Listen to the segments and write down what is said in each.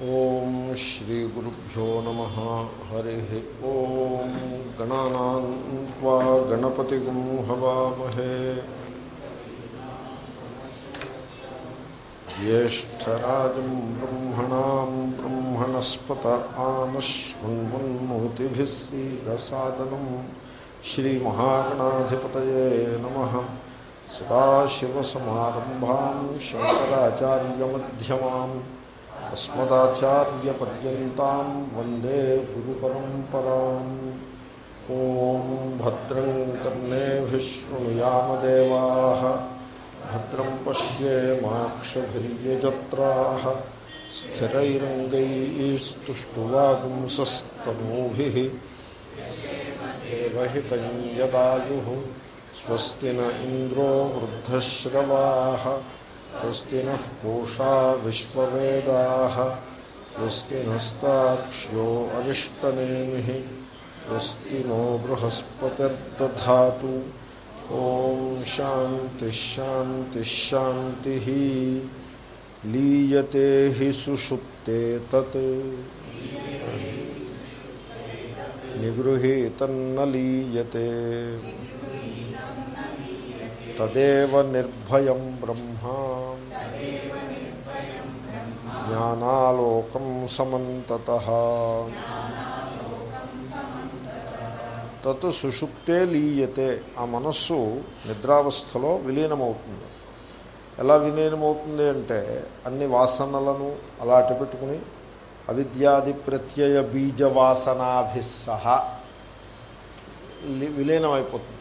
ఓం శ్రీ గురుభ్యో నమ. హరి ఓం గణానా గణపతి హవామహే. జ్యేష్టరాజం బ్రహ్మణా బ్రహ్మణస్పత ఆనశ్వన్మన్మోతిభిः సీదసాదనం శ్రీమహాగణాధిపతయే శంకరాచార్యమ్యమాన్ సదాశివసమారంభాం శంకరాచార్యమ్యమాం అస్మదాచార్యపర్యంతం వందే గురుపరంపరాం ఓం భద్రం కర్ణేభిశృణుయామదేవా భద్రం పశ్యేమాక్షభిర్యజత్రా స్థిరైరంగైస్తుష్టువాగుంసస్తనూభి దేవహితం యదాయు స్వస్తి న ఇంద్రో వృద్ధశ్రవా స్వస్తి నః పూషా విశ్వవేదా స్వస్తి నస్తాక్ష్యో అరిష్టనేమి స్వస్తి నో బృహస్పతిర్దధా ఓం శాంతి లీయతే హి సుషుప్తే తత్. నిగృహీతన్న లీయతే తదేవ నిర్భయం బ్రహ్మ. జ్ఞానాలోకం సమంతత. తత్ సుషుప్తే లీయతే. ఆ మనస్సు నిద్రావస్థలో విలీనమవుతుంది. ఎలా విలీనమవుతుంది అంటే అన్ని వాసనలను అలా పెట్టుకుని అవిద్యాది ప్రత్యయ బీజవాసనాభిస్సహ విలీనమైపోతుంది.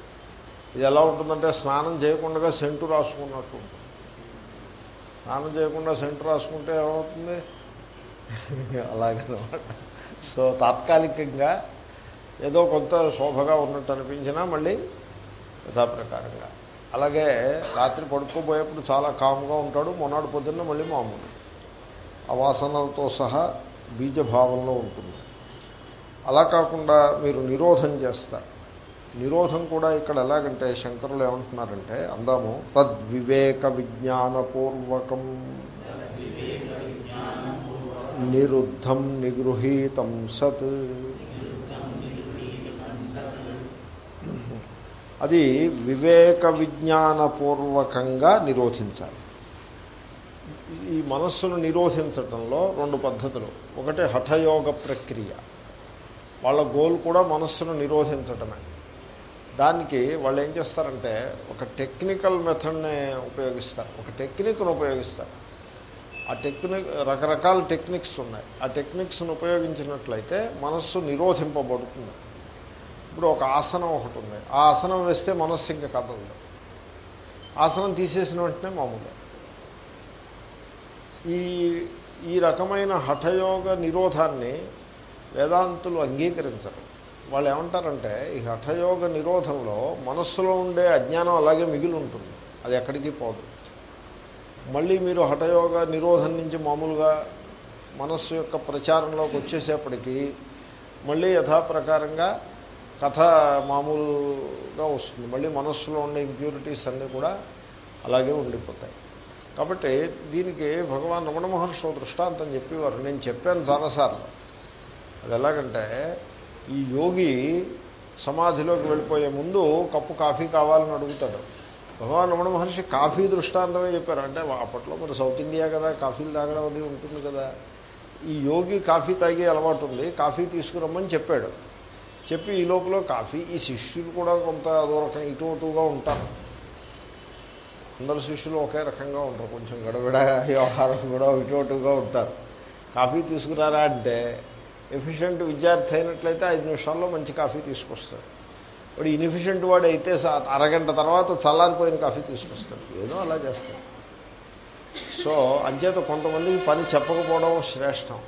ఇది ఎలా ఉంటుందంటే స్నానం చేయకుండా సెంటు రాసుకున్నట్టు ఉంటుంది. స్నానం చేయకుండా సెంటు రాసుకుంటే ఏమవుతుంది? అలాగనమాట. సో తాత్కాలికంగా ఏదో కొంత శోభగా ఉన్నట్టు అనిపించినా మళ్ళీ యథాప్రకారంగా. అలాగే రాత్రి పడుకోబోయేప్పుడు చాలా కామ్గా ఉంటాడు. మొన్నటి పొద్దున్న మళ్ళీ మామూలు. ఆ వాసనలతో సహా బీజభావంలో ఉంటుంది. అలా కాకుండా మీరు నిరోధం చేస్తారు. నిరోధం కూడా ఇక్కడ ఎలాగంటే శంకరులు ఏమంటున్నారంటే అందాము తద్వివేక విజ్ఞానపూర్వకం నిరుద్ధం నిగృహీతం సత్. అది వివేక విజ్ఞానపూర్వకంగా నిరోధించాలి. ఈ మనస్సును నిరోధించటంలో రెండు పద్ధతులు. ఒకటి హఠయోగ ప్రక్రియ. వాళ్ళ గోల్ కూడా మనస్సును నిరోధించటమే. దానికి వాళ్ళు ఏం చేస్తారంటే ఒక టెక్నికల్ మెథడ్ని ఉపయోగిస్తారు. ఒక టెక్నిక్ను ఉపయోగిస్తారు. ఆ టెక్నిక్ రకరకాల టెక్నిక్స్ ఉన్నాయి. ఆ టెక్నిక్స్ను ఉపయోగించినట్లయితే మనస్సు నిరోధింపబడుతుంది. ఇప్పుడు ఒక ఆసనం ఒకటి ఉంది. ఆ ఆసనం వేస్తే మనస్సు ఇంకా కదలదు. ఆసనం తీసేసిన వెంటనే మామూలు. ఈ ఈ రకమైన హఠయోగ నిరోధాన్ని వేదాంతులు అంగీకరించరు. వాళ్ళు ఏమంటారంటే ఈ హఠయోగ నిరోధంలో మనస్సులో ఉండే అజ్ఞానం అలాగే మిగిలి ఉంటుంది అది ఎక్కడికి పోదు. మళ్ళీ మీరు హఠయోగ నిరోధం నుంచి మామూలుగా మనస్సు యొక్క ప్రచారంలోకి వచ్చేసేపటికి మళ్ళీ యథాప్రకారంగా కథ మామూలుగా వస్తుంది. మళ్ళీ మనస్సులో ఉండే ఇంప్యూరిటీస్ అన్నీ కూడా అలాగే ఉండిపోతాయి. కాబట్టి దీనికి భగవాన్ రమణ మహర్షి దృష్టాంతం చెప్పేవారు. నేను చెప్పాను చాలాసార్లు అది ఎలాగంటే ఈ యోగి సమాధిలోకి వెళ్ళిపోయే ముందు కప్పు కాఫీ కావాలని అడుగుతాడు. భగవాన్ రమణ మహర్షి కాఫీ దృష్టాంతమే చెప్పారు. అంటే అప్పట్లో మరి సౌత్ ఇండియా కదా కాఫీలు తాగడం అది ఉంటుంది కదా. ఈ యోగి కాఫీ తాగే అలవాటు ఉంది కాఫీ తీసుకురమ్మని చెప్పాడు. చెప్పి ఈ లోపల కాఫీ ఈ శిష్యులు కూడా కొంత అదో రకం ఇటు అటుగా ఉంటారు. అందరు శిష్యులు ఒకే రకంగా ఉంటారు. కొంచెం గడబిడ వ్యవహారం కూడా ఇటు అటుగా ఉంటారు. కాఫీ తీసుకురారా అంటే ఎఫిషియెంట్ విద్యార్థి అయినట్లయితే ఐదు నిమిషాల్లో మంచి కాఫీ తీసుకొస్తాడు. వాడు ఇన్ఎఫిషియెంట్ వాడు అయితే అరగంట తర్వాత చల్లారిపోయిన కాఫీ తీసుకొస్తాడు. ఏదో అలా చేస్తాడు. సో అంచేత కొంతమందికి పని చెప్పకపోవడం శ్రేష్టం.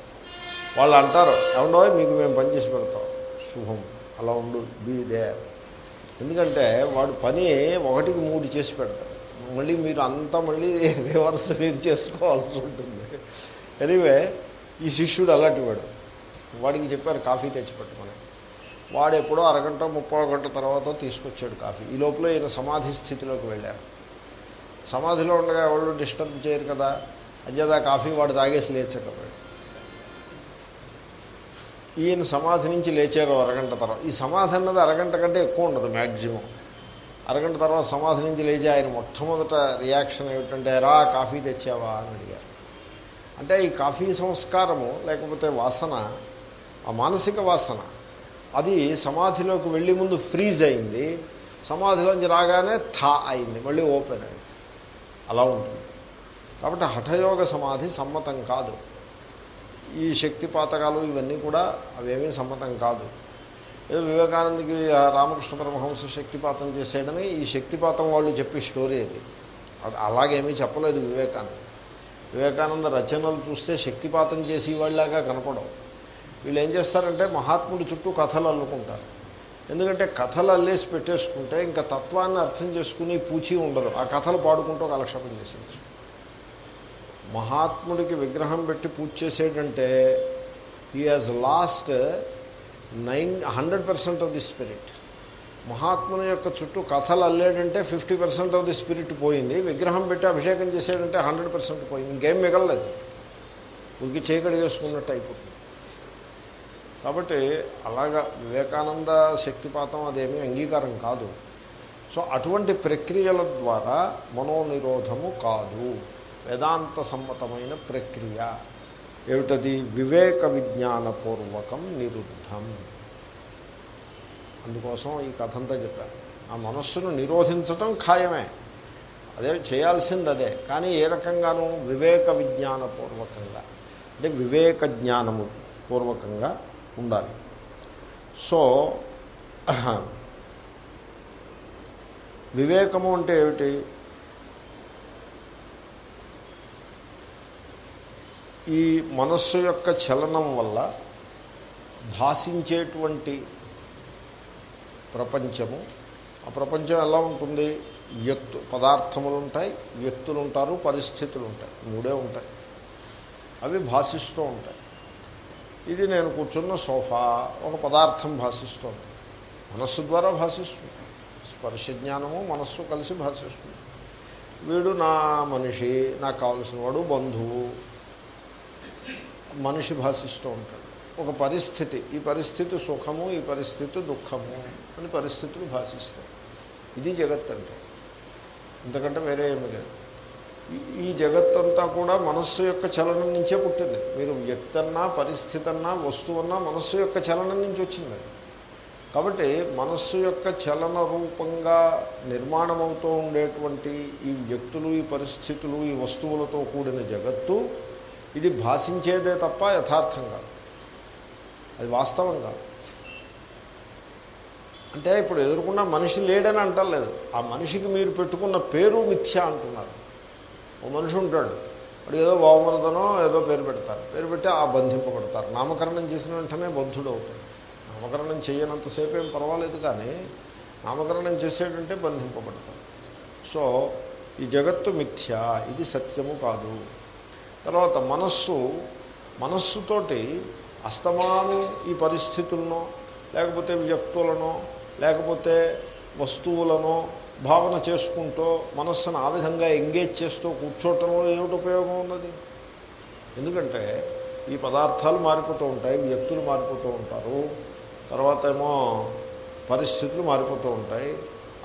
వాళ్ళు అంటారు ఏమన్నా మీకు మేము పని చేసి పెడతాం. శుభం. అలా ఉండు. బీ దే ఎందుకంటే వాడు పని ఒకటికి మూడు చేసి పెడతాడు. మళ్ళీ మీరు అంతా మళ్ళీ రివర్స్ మీరు చేసుకోవాల్సి ఉంటుంది. ఎనివే ఈ శిష్యుడు అలాంటి వాడు. వాడికి చెప్పారు కాఫీ తెచ్చిపెట్టుకొని. వాడు ఎప్పుడో అరగంట ముప్పై గంట తర్వాత తీసుకొచ్చాడు కాఫీ. ఈ లోపల ఈయన సమాధి స్థితిలోకి వెళ్ళారు. సమాధిలో ఉండగా ఎవరు డిస్టర్బ్ చేయరు కదా. అంచేదా కాఫీ వాడు తాగేసి లేచకపోయాడు ఈయన సమాధి నుంచి లేచారు అరగంట తర్వాత. ఈ సమాధి అన్నది అరగంట కంటే ఎక్కువ ఉండదు మ్యాక్సిమం అరగంట తర్వాత సమాధి నుంచి లేచి ఆయన మొట్టమొదట రియాక్షన్ ఏమిటంటే రా కాఫీ తెచ్చావా? అని అడిగారు. అంటే ఈ కాఫీ సంస్కారము లేకపోతే వాసన ఆ మానసిక వాసన. అది సమాధిలోకి వెళ్ళి ముందు ఫ్రీజ్ అయింది. సమాధిలోంచి రాగానే థా అయింది. మళ్ళీ ఓపెన్ అయింది. అలా ఉంటుంది. కాబట్టి హఠయోగ సమాధి సమ్మతం కాదు. ఈ శక్తిపాతకాలు ఇవన్నీ కూడా అవేమీ సమ్మతం కాదు. ఏదో వివేకానందకి రామకృష్ణ పరమహంస శక్తిపాతం చేసేయడమే ఈ శక్తిపాతం వాళ్ళు చెప్పే స్టోరీ అది. అది అలాగేమీ చెప్పలేదు వివేకానంద. వివేకానంద రచనలు చూస్తే శక్తిపాతం చేసి వాళ్ళలాగా కనపడవు. వీళ్ళు ఏం చేస్తారంటే మహాత్ముడి చుట్టూ కథలు అల్లుకుంటారు. ఎందుకంటే కథలు అల్లేసి పెట్టేసుకుంటే ఇంకా తత్వాన్ని అర్థం చేసుకుని పూచి ఉండరు. ఆ కథలు పాడుకుంటూ కాలక్షేపం చేసేయచ్చు మహాత్ముడికి విగ్రహం పెట్టి పూజ చేసేటంటే he has lost nine hundred percent of the spirit మహాత్ముని యొక్క చుట్టూ కథలు అల్లేడంటే fifty percent of the spirit పోయింది. విగ్రహం పెట్టి అభిషేకం చేసేటంటే హండ్రెడ్ పర్సెంట్ పోయింది. ఇంకేం మిగలలేదు. ఉరికి చేయకడి చేసుకున్నట్టు అయిపోతుంది. కాబట్టి అలాగా వివేకానంద శక్తిపాతం అదేమీ అంగీకారం కాదు. సో అటువంటి ప్రక్రియల ద్వారా మనోనిరోధము కాదు. వేదాంత సమ్మతమైన ప్రక్రియ. ఏమిటది? వివేక విజ్ఞానపూర్వకం నిరుద్ధం. అందుకోసం ఈ కథంతా చెప్పారు. ఆ మనస్సును నిరోధించటం ఖాయమే. అదే చేయాల్సింది అదే కానీ ఏ రకంగానూ వివేక విజ్ఞానపూర్వకంగా అంటే వివేక జ్ఞానము పూర్వకంగా ఉండాలి. సో వివేకము అంటే ఏమిటి? ఈ మనస్సు యొక్క చలనం వల్ల భాషించేటువంటి ప్రపంచము ఆ ప్రపంచం ఎలా ఉంటుంది? వ్యక్తు పదార్థములు ఉంటాయి వ్యక్తులు ఉంటారు పరిస్థితులు ఉంటాయి మూడే ఉంటాయి. అవి భాషిస్తూ ఉంటాయి. ఇది నేను కూర్చున్న సోఫా ఒక పదార్థం భాషిస్తోంది. మనస్సు ద్వారా భాషిస్తుంది. స్పర్శ జ్ఞానము మనస్సు కలిసి భాషిస్తుంది. వీడు నా మనిషి నాకు కావలసిన వాడు బంధువు. మనిషి భాషిస్తూ ఉంటాడు. ఒక పరిస్థితి ఈ పరిస్థితి సుఖము ఈ పరిస్థితి దుఃఖము అని పరిస్థితులు భాషిస్తాయి. ఇది జగత్ అంటే ఇంతకంటే వేరే ఏమి లేదు. ఈ జగత్తంతా కూడా మనస్సు యొక్క చలనం నుంచే పుట్టింది. మీరు వ్యక్తన్నా పరిస్థితన్నా వస్తువన్నా మనస్సు యొక్క చలనం నుంచి వచ్చింది కాబట్టి మనస్సు యొక్క చలన రూపంగా నిర్మాణమవుతూ ఉండేటువంటి ఈ వ్యక్తులు ఈ పరిస్థితులు ఈ వస్తువులతో కూడిన జగత్తు ఇది భాషించేదే తప్ప యథార్థం కాదు. అది వాస్తవం కాదు. అంటే ఇప్పుడు ఎదుర్కొన్న మనిషి లేడని అంటలేదు. ఆ మనిషికి మీరు పెట్టుకున్న పేరు మిథ్య అంటున్నారు. ఓ మనిషి ఉంటాడు. వాడు ఏదో వామరదనో ఏదో పేరు పెడతారు. పేరు పెట్టి ఆ బంధింపబడతారు నామకరణం చేసిన వెంటనే బద్ధుడు అవుతాడు. నామకరణం చేయనంతసేపు ఏం పర్వాలేదు కానీ నామకరణం చేసేటంటే బంధింపబడతారు సో ఈ జగత్తు మిథ్య ఇది సత్యము కాదు. తర్వాత మనస్సు మనస్సుతోటి అస్తమాను ఈ పరిస్థితులను లేకపోతే వ్యక్తులను లేకపోతే వస్తువులను భావన చేసుకుంటూ మనస్సును ఆ విధంగా ఎంగేజ్ చేస్తూ కూర్చోవటంలో ఏమిటి ఉపయోగం ఉన్నది? ఎందుకంటే ఈ పదార్థాలు మారిపోతూ ఉంటాయి వ్యక్తులు మారిపోతూ ఉంటారు తర్వాత ఏమో పరిస్థితులు మారిపోతూ ఉంటాయి.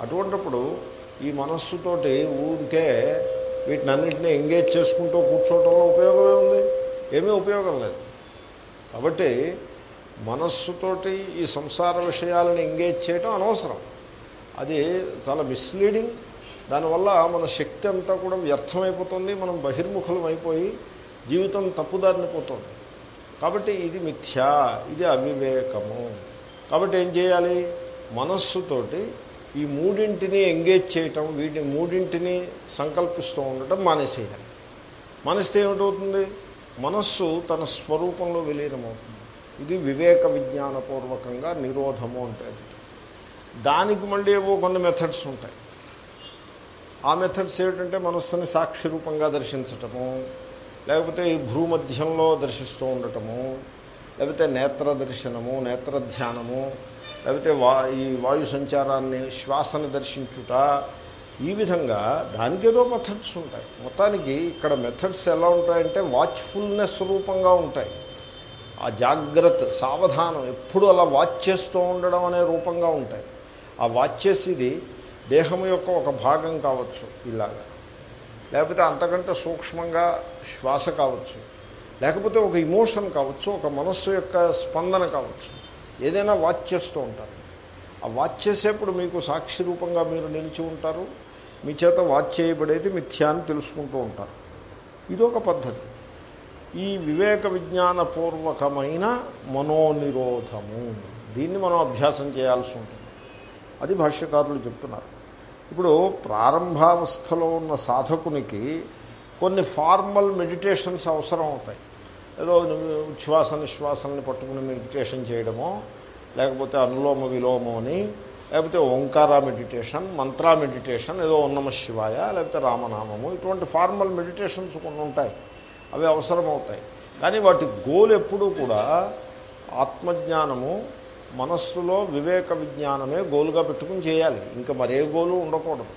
అటువంటిప్పుడు ఈ మనస్సుతోటి ఊరికే వీటినన్నింటినీ ఎంగేజ్ చేసుకుంటూ కూర్చోవటంలో ఉపయోగమే ఉంది? ఏమీ ఉపయోగం లేదు. కాబట్టి మనస్సుతోటి ఈ సంసార విషయాలను ఎంగేజ్ చేయటం అనవసరం. అది చాలా మిస్లీడింగ్ దానివల్ల మన శక్తి అంతా కూడా వ్యర్థమైపోతుంది మనం బహిర్ముఖులం అయిపోయి జీవితం తప్పుదారినిపోతుంది కాబట్టి ఇది మిథ్యా ఇది అవివేకము. కాబట్టి ఏం చేయాలి? మనస్సుతోటి ఈ మూడింటిని ఎంగేజ్ చేయటం వీటి మూడింటిని సంకల్పిస్తూ ఉండటం మానేసేయాలి. మానేస్తే ఏమిటవుతుంది? మనస్సు తన స్వరూపంలో విలీనమవుతుంది. ఇది వివేక విజ్ఞానపూర్వకంగా నిరోధము అంటే దానికి మళ్ళీ ఏవో కొన్ని మెథడ్స్ ఉంటాయి. ఆ మెథడ్స్ ఏమిటంటే మనస్సుని సాక్షి రూపంగా దర్శించటము లేకపోతే ఈ భూమధ్యంలో దర్శిస్తూ ఉండటము లేకపోతే నేత్ర దర్శనము నేత్ర ధ్యానము లేకపోతే వా ఈ వాయు సంచారాన్ని శ్వాసను దర్శించుట ఈ విధంగా దానికి ఏదో మెథడ్స్ ఉంటాయి. మొత్తానికి ఇక్కడ మెథడ్స్ ఎలా ఉంటాయంటే వాచ్ఫుల్నెస్ రూపంగా ఉంటాయి. ఆ జాగ్రత్త సావధానం ఎప్పుడు అలా వాచ్ చేస్తూ ఉండడం అనే రూపంగా ఉంటాయి. ఆ వాచ్ చేసేది దేహం యొక్క ఒక భాగం కావచ్చు ఇలాగా. లేకపోతే అంతకంటే సూక్ష్మంగా శ్వాస కావచ్చు. లేకపోతే ఒక ఇమోషన్ కావచ్చు ఒక మనస్సు యొక్క స్పందన కావచ్చు. ఏదైనా వాచ్ చేస్తూ ఉంటారు. ఆ వాచ్ చేసేప్పుడు మీకు సాక్షి రూపంగా మీరు నిలిచి ఉంటారు. మీ చేత వాచ్ చేయబడేది మిథ్యా అని తెలుసుకుంటూ ఉంటారు. ఇదొక పద్ధతి. ఈ వివేక విజ్ఞానపూర్వకమైన మనోనిరోధము. దీన్ని మనం అభ్యాసం చేయాల్సి ఉంటుంది. అది భాష్యకారులు చెప్తున్నారు. ఇప్పుడు ప్రారంభావస్థలో ఉన్న సాధకునికి కొన్ని ఫార్మల్ మెడిటేషన్స్ అవసరం అవుతాయి. ఏదో ఉచ్ఛ్వాస నిశ్వాసాలని పట్టుకుని మెడిటేషన్ చేయడమో లేకపోతే అనులోమ విలోమం అని లేకపోతే ఓంకార మెడిటేషన్ మంత్ర మెడిటేషన్ ఏదో ఉన్నమ శివాయ లేకపోతే రామనామము ఇటువంటి ఫార్మల్ మెడిటేషన్స్ కొన్ని ఉంటాయి. అవి అవసరమవుతాయి. కానీ వాటి గోల్ ఎప్పుడూ కూడా ఆత్మజ్ఞానము మనస్సులో వివేక విజ్ఞానమే గోలుగా పెట్టుకుని చేయాలి. ఇంకా మరే గోలు ఉండకూడదు.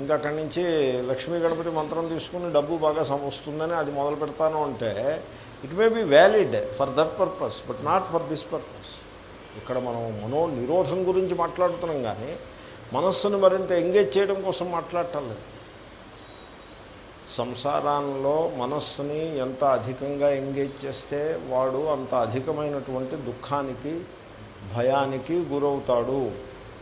ఇంకా అక్కడి నుంచి లక్ష్మీ గణపతి మంత్రం తీసుకుని డబ్బు బాగా వస్తుందని అది మొదలు పెడతాను అంటే it may be valid for that purpose but not for this purpose ఇక్కడ మనం మనో నిరోధం గురించి మాట్లాడుతున్నాం కానీ మనస్సును మరింత ఎంగేజ్ చేయడం కోసం మాట్లాడటం లేదు. సంసారంలో మనస్సుని ఎంత అధికంగా ఎంగేజ్ చేస్తే వాడు అంత అధికమైనటువంటి దుఃఖానికి భయానికి గురవుతాడు.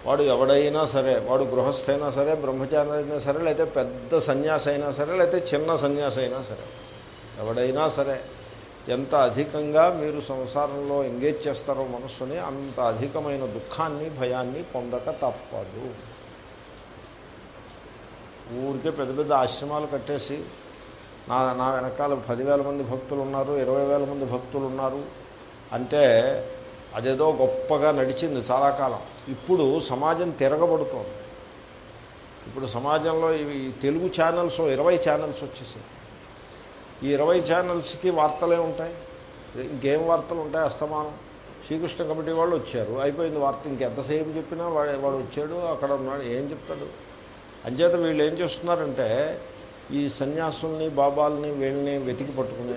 వాడు ఎవడైనా సరే వాడు గృహస్థైనా సరే బ్రహ్మచారి అయినా సరే లేకపోతే పెద్ద సన్యాసి అయినా సరే లేకపోతే చిన్న సన్యాసి అయినా సరే. ఎవడైనా సరే ఎంత అధికంగా మీరు సంసారంలో ఎంగేజ్ చేస్తారో మనస్సుని అంత అధికమైన దుఃఖాన్ని భయాన్ని పొందక తప్పదు. ఊరికే పెద్ద పెద్ద ఆశ్రమాలు కట్టేసి నా నా వెనకాల పదివేల మంది భక్తులు ఉన్నారు ఇరవై వేల మంది భక్తులు ఉన్నారు. అంటే అదేదో గొప్పగా నడిచింది చాలా కాలం. ఇప్పుడు సమాజం తిరగబడుతోంది. ఇప్పుడు సమాజంలో ఇవి తెలుగు ఛానల్స్ ఇరవై ఛానల్స్ వచ్చేసాయి. ఈ ఇరవై ఛానల్స్కి వార్తలే ఉంటాయి. ఇంకేం వార్తలు ఉంటాయి అస్తమానం? శ్రీకృష్ణ కమిటీ వాళ్ళు వచ్చారు. అయిపోయింది వార్త. ఇంకెంతసేపు చెప్పినా వాడు వాడు వచ్చాడు అక్కడ ఉన్నాడు. ఏం చెప్తాడు? అంచేత వీళ్ళు ఏం చేస్తున్నారంటే ఈ సన్యాసుల్ని బాబాల్ని వీళ్ళని వెతికి పట్టుకుని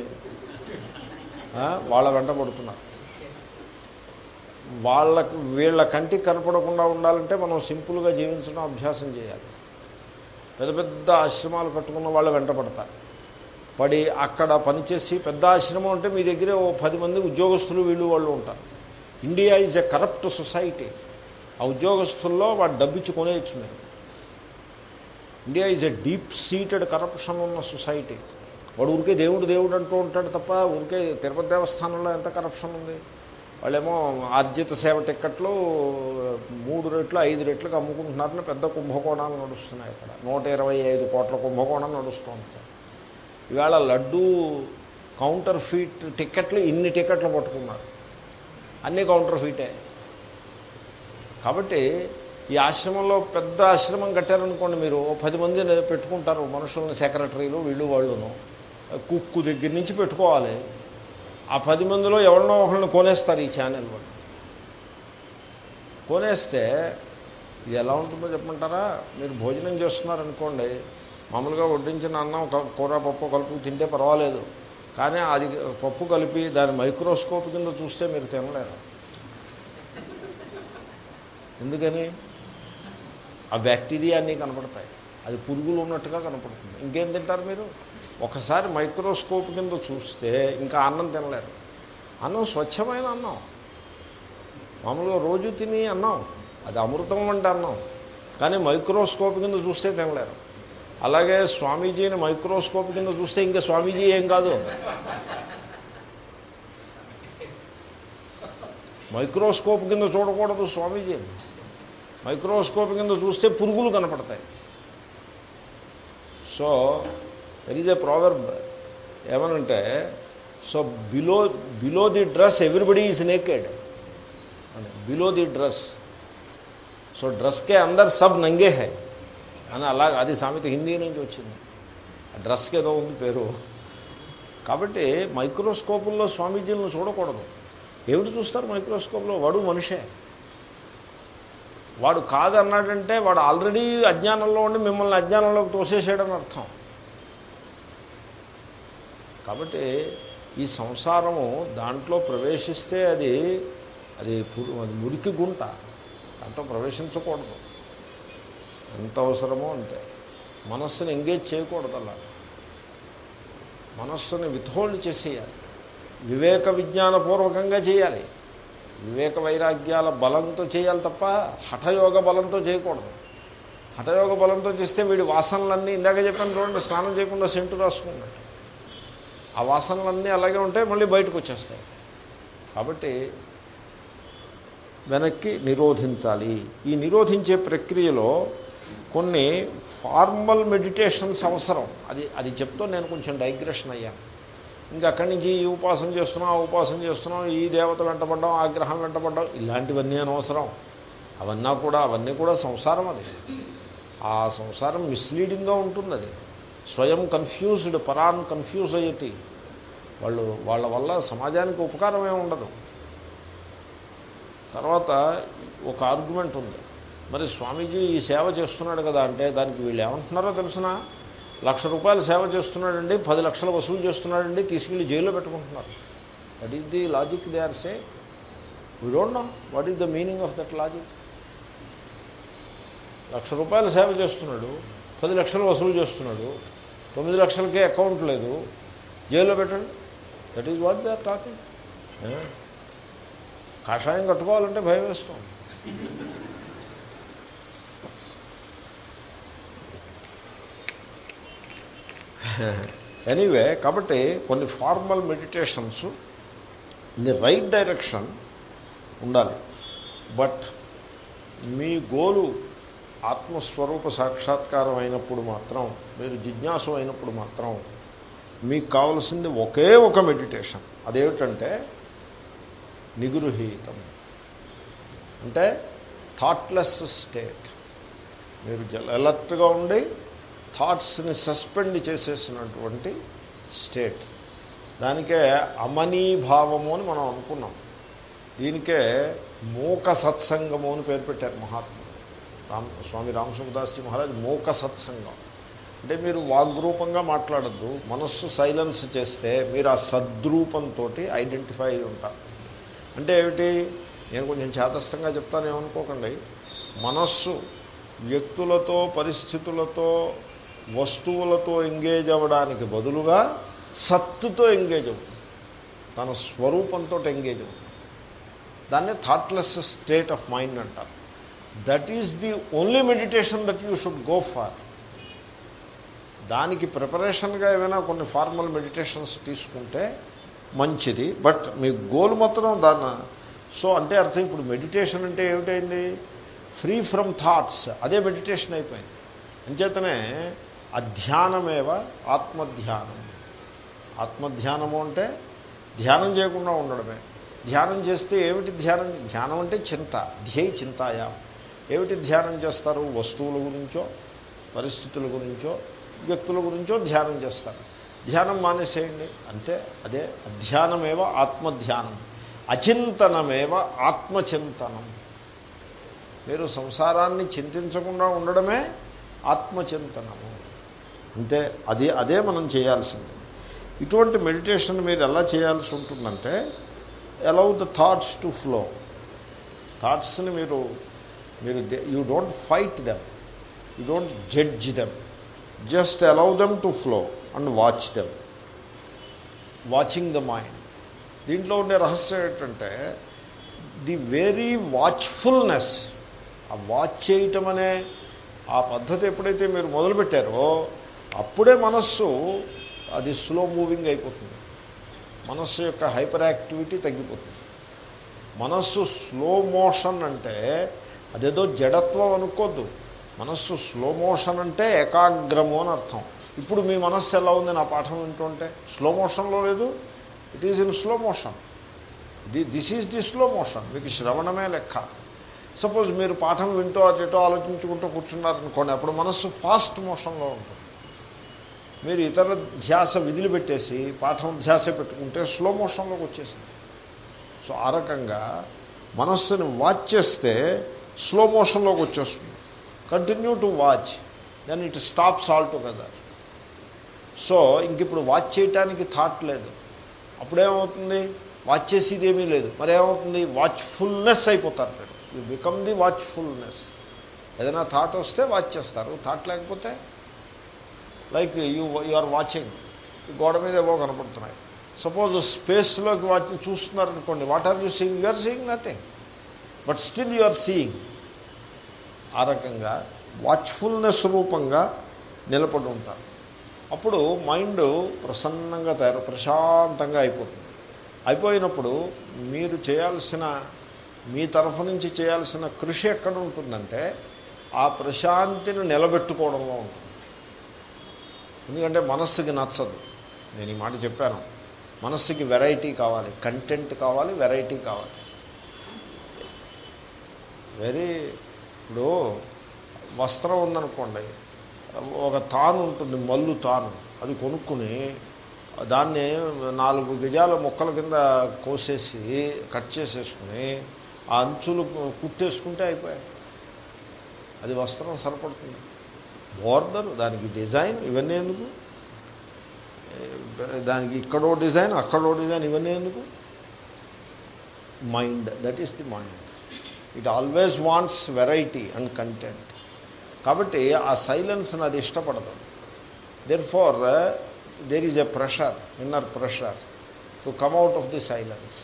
వాళ్ళ వెంట పడుతున్నారు. వాళ్ళకు వీళ్ళ కంటికి కనపడకుండా ఉండాలంటే మనం సింపుల్గా జీవించడం అభ్యాసం చేయాలి. పెద్ద పెద్ద ఆశ్రమాలు కట్టుకున్న వాళ్ళు వెంట పడతారు. పడి అక్కడ పనిచేసి పెద్ద ఆశ్రమం అంటే మీ దగ్గరే ఓ పది మంది ఉద్యోగస్తులు వీళ్ళు వాళ్ళు ఉంటారు. India is a corrupt society. ఆ ఉద్యోగస్తుల్లో వాడు డబ్బిచ్చి కొనేయచ్చు మీరు. India is a deep seated corruption ఉన్న సొసైటీ వాడు ఊరికే దేవుడు దేవుడు అంటూ ఉంటాడు తప్ప ఊరికే తిరుపతి దేవస్థానంలో ఎంత కరప్షన్ ఉంది? వాళ్ళేమో ఆర్జిత సేవ టిక్కెట్లు మూడు రెట్లు ఐదు రెట్లకు అమ్ముకుంటున్నారని పెద్ద కుంభకోణాలు నడుస్తున్నాయి ఇక్కడ నూట ఇరవై ఐదు కోట్ల కుంభకోణం నడుస్తూ ఉంటాయి ఇవాళ లడ్డూ కౌంటర్ ఫీట్ టిక్కెట్లు ఇన్ని టిక్కెట్లు పట్టుకున్నారు. అన్నీ కౌంటర్ ఫీటే కాబట్టి ఈ ఆశ్రమంలో పెద్ద ఆశ్రమం కట్టారనుకోండి మీరు పది మంది పెట్టుకుంటారు మనుషులను సెక్రటరీలు వీళ్ళు వాళ్ళును. కుక్కు దగ్గర నుంచి పెట్టుకోవాలి. ఆ పది మందిలో ఎవరినో ఒకరిని కొనేస్తారు ఈ ఛానల్ వాళ్ళు. కొనేస్తే ఇది ఎలా ఉంటుందో చెప్పమంటారా? మీరు భోజనం చేస్తున్నారనుకోండి మామూలుగా వడ్డించిన అన్నం కూర పప్పు కలుపు తింటే పర్వాలేదు. కానీ అది పప్పు కలిపి దాని మైక్రోస్కోప్ కింద చూస్తే మీరు తినలేరు. ఎందుకని? ఆ బ్యాక్టీరియా అన్నీ కనపడతాయి. అది పురుగులు ఉన్నట్టుగా కనపడుతుంది. ఇంకేం తింటారు మీరు? ఒకసారి మైక్రోస్కోప్ కింద చూస్తే ఇంకా అన్నం తినలేరు. అన్నం స్వచ్ఛమైన అన్నం. మామూలుగా రోజు తిని అన్నం. అది అమృతం వంటి అన్నం. కానీ మైక్రోస్కోప్ కింద చూస్తే తినలేరు. అలాగే స్వామీజీని మైక్రోస్కోప్ కింద చూస్తే ఇంకా స్వామీజీ ఏం కాదు. మైక్రోస్కోప్ కింద చూడకూడదు స్వామీజీ మైక్రోస్కోప్ కింద చూస్తే పురుగులు కనపడతాయి. So there is a proverb ఏమనంటే so below below the dress everybody is naked అని బిలో ది డ్రెస్ సో డ్రెస్కే అందరు సబ్ నంగే హై. అని అలా అది సామెత హిందీ నుంచి వచ్చింది. డ్రెస్కి ఏదో ఉంది పేరు. కాబట్టి మైక్రోస్కోపుల్లో స్వామీజీలను చూడకూడదు. ఏమిటి చూస్తారు మైక్రోస్కోప్లో? వాడు మనిషే. వాడు కాదన్నాడంటే వాడు ఆల్రెడీ అజ్ఞానంలో ఉండి మిమ్మల్ని అజ్ఞానంలోకి తోసేసాడని అర్థం. కాబట్టి ఈ సంసారము దాంట్లో ప్రవేశిస్తే అది అది అది మురికి గుంట. దాంట్లో ప్రవేశించకూడదు. ఎంత అవసరమో అంతే. మనస్సుని ఎంగేజ్ చేయకూడదు అలా మనస్సుని విత్హోల్డ్ చేసేయాలి. వివేక విజ్ఞానపూర్వకంగా చేయాలి. వివేక వైరాగ్యాల బలంతో చేయాలి తప్ప హఠయోగ బలంతో చేయకూడదు. హఠయోగ బలంతో చేస్తే వీడి వాసనలన్నీ ఇందాక చెప్పాను చూడండి స్నానం చేయకుండా సెంటు రాసుకున్నాడు ఆ వాసనలన్నీ అలాగే ఉంటాయి మళ్ళీ బయటకు వచ్చేస్తాయి. కాబట్టి వెనక్కి నిరోధించాలి. ఈ నిరోధించే ప్రక్రియలో కొన్ని ఫార్మల్ మెడిటేషన్స్ అవసరం. అది అది చెప్తూ నేను కొంచెం డైగ్రెషన్ అయ్యాను. ఇంకా అక్కడి నుంచి ఈ ఉపాసన చేస్తున్నాం ఆ ఉపాసన చేస్తున్నాం ఈ దేవత వెంటబడ్డాం ఆ గ్రహం వెంటబడ్డాం ఇలాంటివన్నీ అనవసరం. అవన్నీ కూడా అవన్నీ కూడా సంసారం అది. ఆ సంసారం మిస్లీడింగ్గా ఉంటుంది అది స్వయం కన్ఫ్యూజ్డ్ పరాన్ కన్ఫ్యూజ్ అయ్యేటి. వాళ్ళు వాళ్ళ వల్ల సమాజానికి ఉపకారం ఏమి ఉండదు. తర్వాత ఒక ఆర్గ్యుమెంట్ ఉంది. మరి స్వామీజీ ఈ సేవ చేస్తున్నాడు కదా అంటే దానికి వీళ్ళు ఏమంటున్నారో తెలిసినా? లక్ష రూపాయలు సేవ చేస్తున్నాడండి పది లక్షలు వసూలు చేస్తున్నాడండి తీసుకెళ్ళి జైల్లో పెట్టుకుంటున్నారు. That is the logic they are say we don't know what is the meaning of that logic lakh రూపాయలు సేవ చేస్తున్నాడు పది లక్షలు వసూలు చేస్తున్నాడు తొమ్మిది లక్షలకే అకౌంట్ లేదు జైల్లో పెట్టండి. That is what they are talking కాషాయం కట్టుకోవాలంటే భయం వేస్తాం. ఎనీవే కాబట్టి కొన్ని formal meditations in the right direction ఉండాలి. బట్ మీ గోలు ఆత్మస్వరూప సాక్షాత్కారం అయినప్పుడు మాత్రం మీరు జిజ్ఞాసు అయినప్పుడు మాత్రం మీకు కావలసింది ఒకే ఒక మెడిటేషన్ అదేమిటంటే నిగృహీతం. అంటే థాట్లెస్ స్టేట్ మీరు ఎలర్ట్గా ఉండి థాట్స్ని సస్పెండ్ చేసేసినటువంటి స్టేట్. దానికే అమనీభావము అని మనం అనుకున్నాం. దీనికే మూక సత్సంగము అని పేరు పెట్టారు మహాత్ములు. రామ్ స్వామి రామసుఖదాస్జీ మహారాజ్ మూక సత్సంగం. అంటే మీరు వాగ్రూపంగా మాట్లాడద్దు మనస్సు సైలెన్స్ చేస్తే మీరు ఆ సద్రూపంతో ఐడెంటిఫై అయి ఉంటారు. అంటే ఏమిటి? నేను కొంచెం చేతస్థంగా చెప్తాను ఏమనుకోకండి. మనస్సు వ్యక్తులతో పరిస్థితులతో వస్తువులతో ఎంగేజ్ అవ్వడానికి బదులుగా సత్తుతో ఎంగేజ్ అవుతుంది తన స్వరూపంతో ఎంగేజ్ అవుతుంది దాన్ని థాట్లెస్ స్టేట్ ఆఫ్ మైండ్ అంటారు. That is the only meditation that you should go for దానికి ప్రిపరేషన్గా ఏమైనా కొన్ని ఫార్మల్ మెడిటేషన్స్ తీసుకుంటే మంచిది. బట్ మీ గోల్ మాత్రం దాన్ని. సో అంటే అర్థం ఇప్పుడు మెడిటేషన్ అంటే ఏమిటైంది? ఫ్రీ ఫ్రమ్ థాట్స్ అదే మెడిటేషన్ అయిపోయింది. అంచేతనే అధ్యానమేవ ఆత్మధ్యానం. ఆత్మధ్యానము అంటే ధ్యానం చేయకుండా ఉండడమే. ధ్యానం చేస్తే ఏమిటి ధ్యానం? ధ్యానం అంటే చింత ధ్యేయ చింతాయా. ఏమిటి ధ్యానం చేస్తారు? వస్తువుల గురించో పరిస్థితుల గురించో వ్యక్తుల గురించో ధ్యానం చేస్తారు. ధ్యానం మానేసేయండి. అంటే అదే అధ్యానమేవ ఆత్మధ్యానం. అచింతనమేవ ఆత్మచింతనం. మీరు సంసారాన్ని చింతించకుండా ఉండడమే ఆత్మచింతనము. అంటే అదే అదే మనం చేయాల్సింది. ఇటువంటి మెడిటేషన్ మీరు ఎలా చేయాల్సి ఉంటుందంటే allow the thoughts to flow థాట్స్ని మీరు మీరు you don't fight them you don't judge them just allow them to flow and watch them watching the mind దీంట్లో ఉండే రహస్యం ఏంటంటే ది వెరీ వాచ్ఫుల్నెస్ ఆ వాచ్ చేయటం అనే ఆ పద్ధతి ఎప్పుడైతే మీరు మొదలుపెట్టారో అప్పుడే మనస్సు అది స్లో మూవింగ్ అయిపోతుంది. మనస్సు యొక్క హైపర్ యాక్టివిటీ తగ్గిపోతుంది. మనస్సు స్లో మోషన్ అంటే అదేదో జడత్వం అనుకోద్దు. మనస్సు స్లో మోషన్ అంటే ఏకాగ్రము అని అర్థం. ఇప్పుడు మీ మనస్సు ఎలా ఉంది? నా పాఠం వింటుంటే. స్లో మోషన్లో లేదు. It is in slow motion the this is the slow motion మీకు శ్రవణమే లెక్క. సపోజ్ మీరు పాఠం వింటూ అటు ఆలోచించుకుంటూ కూర్చున్నారనుకోండి అప్పుడు మనస్సు ఫాస్ట్ మోషన్లో ఉంటుంది. మీరు ఇతర ధ్యాస విధులు పెట్టేసి పాఠం ధ్యాస పెట్టుకుంటే స్లో మోషన్లోకి వచ్చేసింది. సో ఆ రకంగా మనస్సుని వాచ్ చేస్తే స్లో మోషన్లోకి వచ్చేస్తుంది. Continue to watch then it stops all together so ఇంక ఇప్పుడు వాచ్ చేయటానికి థాట్ లేదు. అప్పుడేమవుతుంది? వాచ్ చేసేది ఏమీ లేదు. మరి ఏమవుతుంది వాచ్ఫుల్నెస్ అయిపోతారు మీరు యూ బికమ్ ది వాచ్ఫుల్నెస్ ఏదైనా థాట్ వస్తే వాచ్ చేస్తారు. థాట్ లేకపోతే like you you are watching. గోడ మీద ఏవో కనపడుతున్నాయి. సపోజ్ స్పేస్లోకి watch చూస్తున్నారనుకోండి what are you seeing? You are seeing nothing. But still you are seeing. ఆ రకంగా వాచ్ఫుల్నెస్ రూపంగా నిలబడి ఉంటారు. అప్పుడు మైండ్ ప్రసన్నంగా తయారు ప్రశాంతంగా అయిపోతుంది. అయిపోయినప్పుడు మీరు చేయాల్సిన మీ తరఫు నుంచి చేయాల్సిన కృషి ఎక్కడ ఉంటుందంటే ఆ ప్రశాంతిని నిలబెట్టుకోవడంలో ఉంటుంది. ఎందుకంటే మనస్సుకి నచ్చదు. నేను ఈ మాట చెప్పాను. మనస్సుకి వెరైటీ కావాలి. కంటెంట్ కావాలి వెరైటీ కావాలి. వెరీ ఇప్పుడు వస్త్రం ఉందనుకోండి ఒక తాను ఉంటుంది మల్లు తాను. అది కొనుక్కుని దాన్ని నాలుగు గజాల మొక్కల కింద కోసేసి కట్ చేసేసుకుని ఆ అంచులు కుట్టేసుకుంటే అయిపోయాయి. అది వస్త్రం సరిపడుతుంది. బోర్డర్ దానికి డిజైన్ ఇవన్నీ ఎందుకు? దానికి ఇక్కడో డిజైన్ అక్కడో డిజైన్ ఇవన్నీ ఎందుకు? Mind that is the mind it always wants variety and content కాబట్టి ఆ సైలెన్స్ అది ఇష్టపడదు. Therefore there is a pressure inner pressure to come out of the silence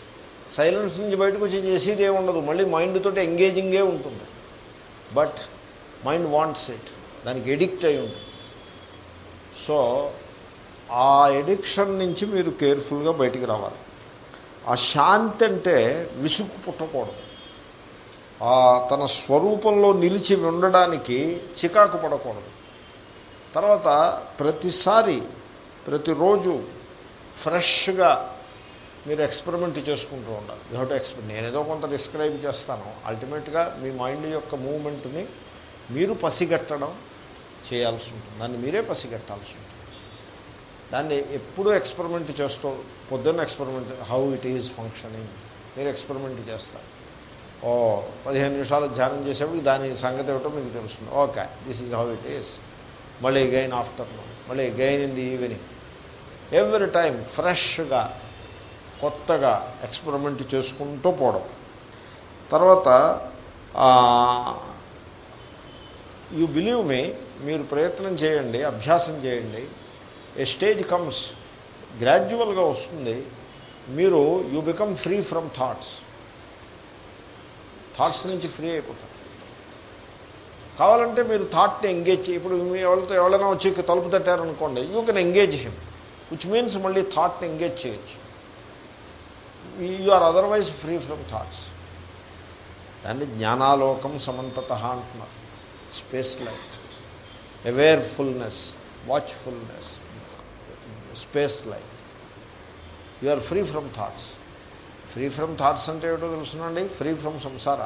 silence నుంచి బయటకు వచ్చి చేసేది ఏముండదు. మళ్ళీ మైండ్ తోటి ఎంగేజింగే ఉంటుంది. బట్ మైండ్ వాంట్స్ ఇట్ దానికి ఎడిక్ట్ అయి ఉంటుంది సో ఆ ఎడిక్షన్ నుంచి మీరు కేర్ఫుల్గా బయటికి రావాలి. ఆ శాంతి అంటే విసుగు పుట్టకూడదు. ఆ తన స్వరూపంలో నిలిచి ఉండడానికి చికాకు పడకూడదు. తర్వాత ప్రతిసారి ప్రతిరోజు ఫ్రెష్గా మీరు ఎక్స్పెరిమెంట్ చేసుకుంటూ ఉండాలి. యూ హెవ్ టు ఎక్స్పెరిమెంట్ నేనేదో కొంత డిస్క్రైబ్ చేస్తాను. అల్టిమేట్గా మీ మైండ్ యొక్క మూమెంట్ని మీరు పసిగట్టడం చేయాల్సి ఉంటుంది. దాన్ని మీరే పసిగట్టాల్సి ఉంటుంది. దాన్ని ఎప్పుడూ ఎక్స్పెరిమెంట్ చేస్తూ పొద్దున్న experiment how it is functioning. మీరు ఎక్స్పెరిమెంట్ చేస్తారు. ఓ పదిహేను నిమిషాలు ధ్యానం చేసేప్పుడు దాని సంగతి ఏమిటో మీకు తెలుస్తుంది. Okay this is how it is మళ్ళీ గైన్ ఆఫ్టర్నూన్ మళ్ళీ again in the evening. Every time ఫ్రెష్గా కొత్తగా ఎక్స్పెరిమెంట్ చేసుకుంటూ పోవడం. తర్వాత యూ బిలీవ్ మీ మీరు ప్రయత్నం చేయండి అభ్యాసం చేయండి. ఏ స్టేజ్ కమ్స్ గ్రాడ్యువల్గా వస్తుంది. మీరు you become free from thoughts thoughts నుంచి ఫ్రీ అయిపోతారు. కావాలంటే మీరు థాట్ని ఎంగేజ్ చేయి. ఇప్పుడు మీ ఎవరితో ఎవరైనా వచ్చి తలుపు తట్టారనుకోండి you can engage him which means మళ్ళీ థాట్ని ఎంగేజ్ చేయొచ్చు. You are otherwise free from thoughts దాన్ని జ్ఞానాలోకం సమంతత అంటున్నారు. Space light awarefulness watchfulness space light you are free from thoughts free from thoughts అంటే ఏమిటో తెలుసునండి? ఫ్రీ ఫ్రమ్ సంసార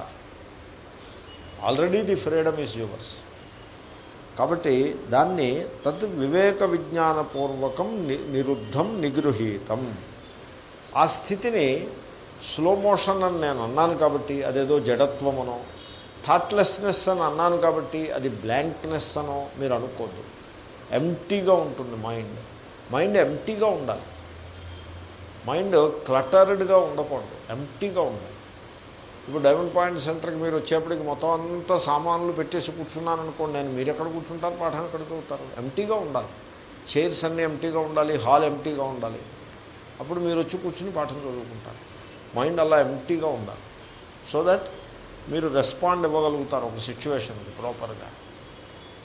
already the freedom is yours కాబట్టి దాన్ని తద్ వివేక విజ్ఞానపూర్వకం నిరుద్ధం నిగృహీతం. ఆ స్థితిని స్లో మోషన్ అని నేను అన్నాను కాబట్టి అదేదో జడత్వమనో థాట్లెస్నెస్ అని అన్నాను కాబట్టి అది బ్లాంక్నెస్ అనో మీరు అనుకోద్దు. ఎంటీగా ఉంటుంది మైండ్. మైండ్ ఎంటీగా ఉండాలి. మైండ్ క్లటర్డ్గా ఉండకూడదు. ఎంటీగా ఉండాలి. ఇప్పుడు డైమండ్ పాయింట్ సెంటర్కి మీరు వచ్చేప్పటికి మొత్తం అంతా సామాన్లు పెట్టేసి కూర్చున్నాను అనుకోండి. నేను మీరు ఎక్కడ కూర్చుంటారు? పాఠం ఎక్కడ చదువుతారు? ఎంటీగా ఉండాలి. చైర్స్ అన్నీ ఎంటీగా ఉండాలి. హాల్ ఎంటీగా ఉండాలి. అప్పుడు మీరు వచ్చి కూర్చుని పాఠం చదువుకుంటారు. మైండ్ అలా ఎంటీగా ఉండాలి. సో దట్ మీరు రెస్పాండ్ ఇవ్వగలుగుతారు ఒక సిచ్యువేషన్కి ప్రాపర్గా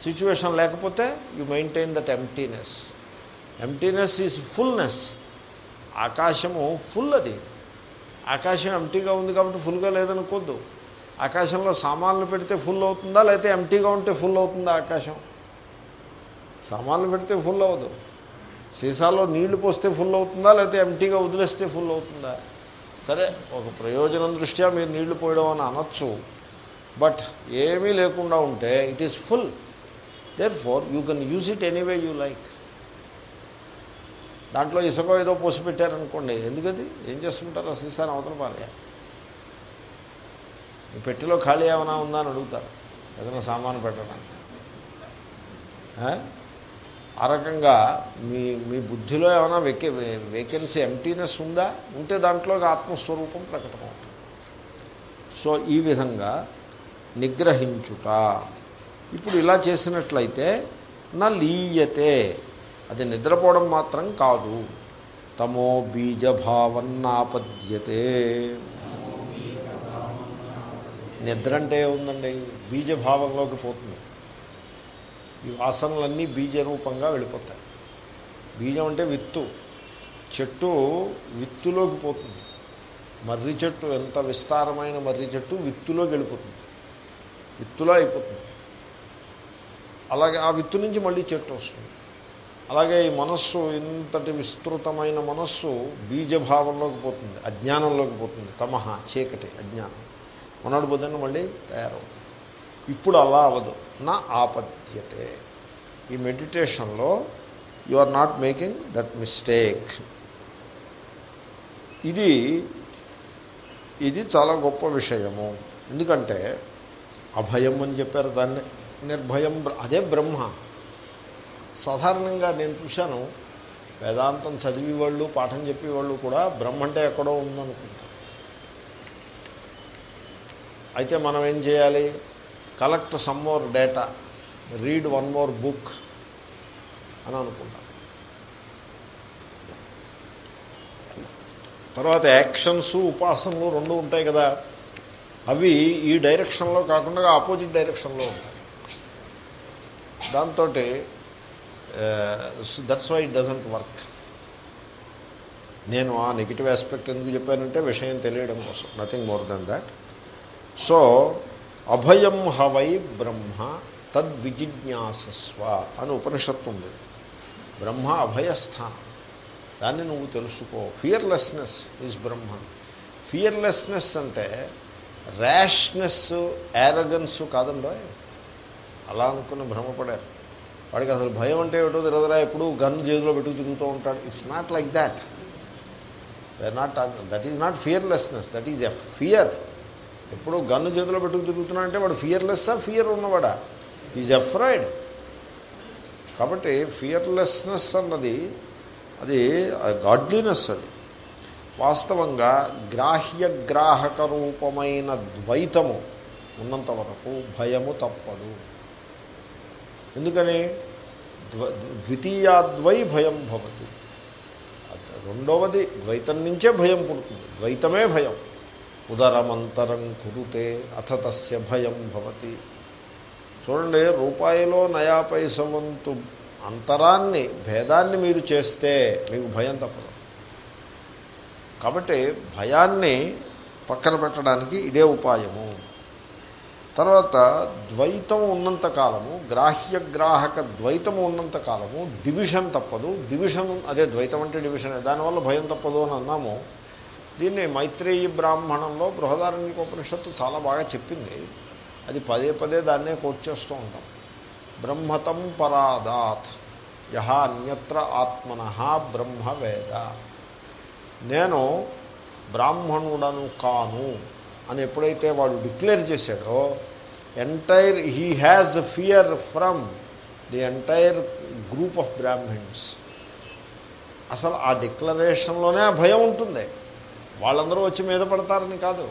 సిచ్యువేషన్ లేకపోతే you maintain that emptiness emptiness is fullness ఆకాశము ఫుల్ అది. ఆకాశం ఎంటీగా ఉంది కాబట్టి ఫుల్గా లేదనుకోద్దు. ఆకాశంలో సామాన్లు పెడితే ఫుల్ అవుతుందా లేకపోతే ఎంటీగా ఉంటే ఫుల్ అవుతుందా ఆకాశం? సామాన్లు పెడితే ఫుల్ అవ్వదు. సీసాలో నీళ్ళు పోస్తే ఫుల్ అవుతుందా లేకపోతే ఎంటీగా వదిలేస్తే ఫుల్ అవుతుందా? సరే ఒక ప్రయోజనం దృష్ట్యా మీరు నీళ్ళు పోయడం అని అనొచ్చు. బట్ ఏమీ లేకుండా ఉంటే it is full therefore you can use it anyway you like దాంట్లో ఇసుక ఏదో పోసి పెట్టారనుకోండి ఎందుకది? ఏం చేస్తుంటారు అసలు సీసాని అవతల పాలే? ఈ పెట్టెలో ఖాళీ ఏమైనా ఉందా అని అడుగుతారు. ఏదైనా సామాను పెట్టడానికి. ఆ రకంగా మీ మీ బుద్ధిలో ఏమైనా వేకే వేకెన్సీ ఎంటీనెస్ ఉందా? ఉంటే దాంట్లోకి ఆత్మస్వరూపం ప్రకటమవుతుంది. సో ఈ విధంగా నిగ్రహించుట. ఇప్పుడు ఇలా చేసినట్లయితే నా లీయతే అది నిద్రపోవడం మాత్రం కాదు. తమో బీజభావన్నాపద్యతే. నిద్ర అంటే ఏముందండి? బీజభావంలోకి పోతుంది. ఈ వాసనలన్నీ బీజ రూపంగా వెళ్ళిపోతాయి. బీజం అంటే విత్తు. చెట్టు విత్తులోకి పోతుంది. మర్రి చెట్టు ఎంత విస్తారమైన మర్రి చెట్టు విత్తులోకి వెళ్ళిపోతుంది. విత్తులో అయిపోతుంది. అలాగే ఆ విత్తు నుంచి మళ్ళీ చెట్టు వస్తుంది. అలాగే ఈ మనస్సు ఇంతటి విస్తృతమైన మనస్సు బీజభావంలోకి పోతుంది అజ్ఞానంలోకి పోతుంది. తమహ చీకటి అజ్ఞానం. మొన్నటి పొద్దున్న మళ్ళీ తయారవుతుంది. ఇప్పుడు అలా అవ్వదు. నా ఆపద్యతే. ఈ మెడిటేషన్లో you are not making that mistake. ఇది ఇది చాలా గొప్ప విషయము. ఎందుకంటే అభయం అని చెప్పారు దాన్ని. నిర్భయం అదే బ్రహ్మ. సాధారణంగా నేను చూశాను వేదాంతం చదివి వాళ్ళు పాఠం చెప్పేవాళ్ళు కూడా బ్రహ్మ అంటే ఎక్కడో ఉందనుకుంటారు అయితే మనం ఏం చేయాలి? Collect some more data read one more book అని అనుకుంటాం. తర్వాత యాక్షన్స్ ఉపాసనలు రెండు ఉంటాయి కదా. అవి ఈ డైరెక్షన్లో కాకుండా ఆపోజిట్ డైరెక్షన్లో ఉంటాయి. దాంతో that's why it doesn't work నేను ఆ నెగిటివ్ ఆస్పెక్ట్ ఎందుకు చెప్పానంటే విషయం తెలియడం కోసం nothing more than that so అభయం హవై బ్రహ్మ తద్విజిజ్ఞాసస్వ అని ఉపనిషత్తు ఉంది. బ్రహ్మ అభయస్థానం దాన్ని నువ్వు తెలుసుకో. Fearlessness is Brahma. ఫియర్లెస్నెస్ అంటే ర్యాష్నెస్ యారగన్స్ కాదండో అలా అనుకుని భ్రమపడారు. వాడికి అసలు భయం అంటే ఏమిటో తెలియదురా ఎప్పుడు గన్ చేతిలో పెట్టుకు తిరుగుతూ ఉంటాడు. It's not like that they not that is not fearlessness that is a fear ఎప్పుడు గన్ను చేతిలో పెట్టుకు తిరుగుతున్నా అంటే వాడు ఫియర్లెస్సా ఫియర్ ఉన్నవాడా? ఈజ్ అఫ్రైడ్ కాబట్టి ఫియర్లెస్నెస్ అన్నది అది గాడ్లీనెస్ అది. వాస్తవంగా గ్రాహ్యగ్రాహక రూపమైన ద్వైతము ఉన్నంత వరకు భయము తప్పదు. ఎందుకని? ద్వితీయాద్వై భయం భవతి. రెండవది ద్వైతం నుంచే భయం పుడుతుంది. ద్వైతమే భయం. ఉదరమంతరం కురుతే అథ తస్య భయం భవతి. చూడండి రూపాయిలో నయా పైసవంతు అంతరాన్ని భేదాన్ని మీరు చేస్తే మీకు భయం తప్పదు. కాబట్టి భయాన్ని పక్కన పెట్టడానికి ఇదే ఉపాయము. తర్వాత ద్వైతం ఉన్నంత కాలము గ్రాహ్య గ్రాహక ద్వైతము ఉన్నంత కాలము డివిజన్ తప్పదు. డివిజన్ అదే ద్వైతం అంటే డివిజన్ దానివల్ల భయం తప్పదు అని అన్నాము. దీన్ని మైత్రేయి బ్రాహ్మణంలో బృహదారణ్యకోపనిషత్తు చాలా బాగా చెప్పింది. అది పదే పదే దాన్నే కోట్ చేస్తూ ఉంటాం. బ్రహ్మతం పరాదాత్ యహ అన్యత్ర ఆత్మన బ్రహ్మ వేద నేను బ్రాహ్మణుడను కాను అని ఎప్పుడైతే వాడు డిక్లేర్ చేశాడో entire he has fear from the entire group of Brahmins. అసలు ఆ డిక్లరేషన్లోనే భయం ఉంటుంది. వాళ్ళందరూ వచ్చి మీద పడతారని కాదు.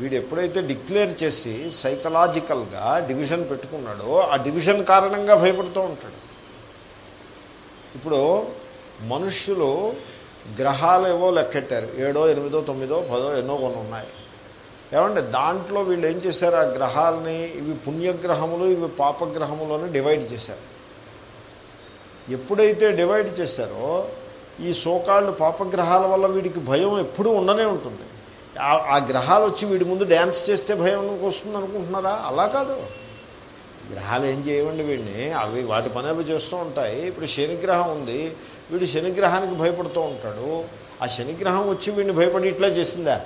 వీడు ఎప్పుడైతే డిక్లేర్ చేసి సైకలాజికల్గా డివిజన్ పెట్టుకున్నాడో ఆ డివిజన్ కారణంగా భయపడుతూ ఉంటాడు. ఇప్పుడు మనుష్యులు గ్రహాలు ఏవో లెక్కెట్టారు. ఏడో ఎనిమిదో తొమ్మిదో పదో ఎన్నో కొన్ని ఉన్నాయి. ఏమంటే దాంట్లో వీళ్ళు ఏం చేశారు? ఆ గ్రహాలని ఇవి పుణ్యగ్రహములు ఇవి పాపగ్రహములు అని డివైడ్ చేశారు. ఎప్పుడైతే డివైడ్ చేశారో ఈ సోకాళ్ళు పాపగ్రహాల వల్ల వీడికి భయం ఎప్పుడూ ఉండనే ఉంటుంది. ఆ- ఆ గ్రహాలు వచ్చి వీడి ముందు డ్యాన్స్ చేస్తే భయం వస్తుంది అనుకుంటున్నారా? అలా కాదు. గ్రహాలు ఏం చేయవండి వీడిని? అవి వాటి పని అవి చేస్తూ ఉంటాయి. ఇప్పుడు శనిగ్రహం ఉంది. వీడు శనిగ్రహానికి భయపడుతూ ఉంటాడు. ఆ శనిగ్రహం వచ్చి వీడిని భయపడి ఇట్లా చేసిందా?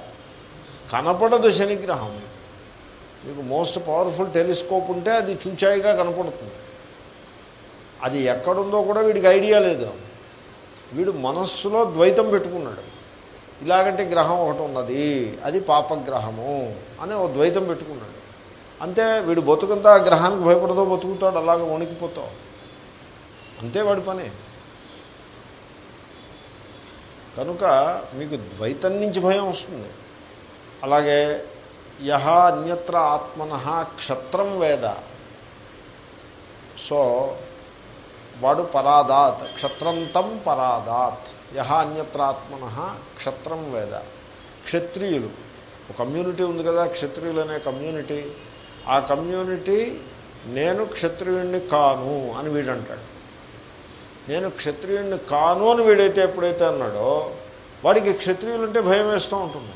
కనపడదు శనిగ్రహం. మీకు మోస్ట్ పవర్ఫుల్ టెలిస్కోప్ ఉంటే అది చూచాయిగా కనపడుతుంది. అది ఎక్కడుందో కూడా వీడికి ఐడియా లేదు. వీడు మనస్సులో ద్వైతం పెట్టుకున్నాడు. ఇలాగంటే గ్రహం ఒకటి ఉన్నది అది పాపగ్రహము అని ఒక ద్వైతం పెట్టుకున్నాడు. అంతే వీడు బతుకంతా గ్రహానికి భయపడదో బతుకుతాడు అలాగ వణికిపోతావు. అంతే వాడి పని. కనుక మీకు ద్వైతం నుంచి భయం వస్తుంది. అలాగే యహ అన్యత్ర ఆత్మన క్షత్రం వేద. సో వాడు పరాదాత్ క్షత్రంతం పరాదాత్. యహ అన్యత్రాత్మన క్షత్రం వేద. క్షత్రియులు. ఒక కమ్యూనిటీ ఉంది కదా క్షత్రియులు అనే కమ్యూనిటీ. ఆ కమ్యూనిటీ నేను క్షత్రియుణ్ణి కాను అని వీడంటాడు. నేను క్షత్రియుణ్ణి కాను అని వీడైతే ఎప్పుడైతే అన్నాడో వాడికి క్షత్రియులు అంటే భయం వేస్తూ ఉంటుంది.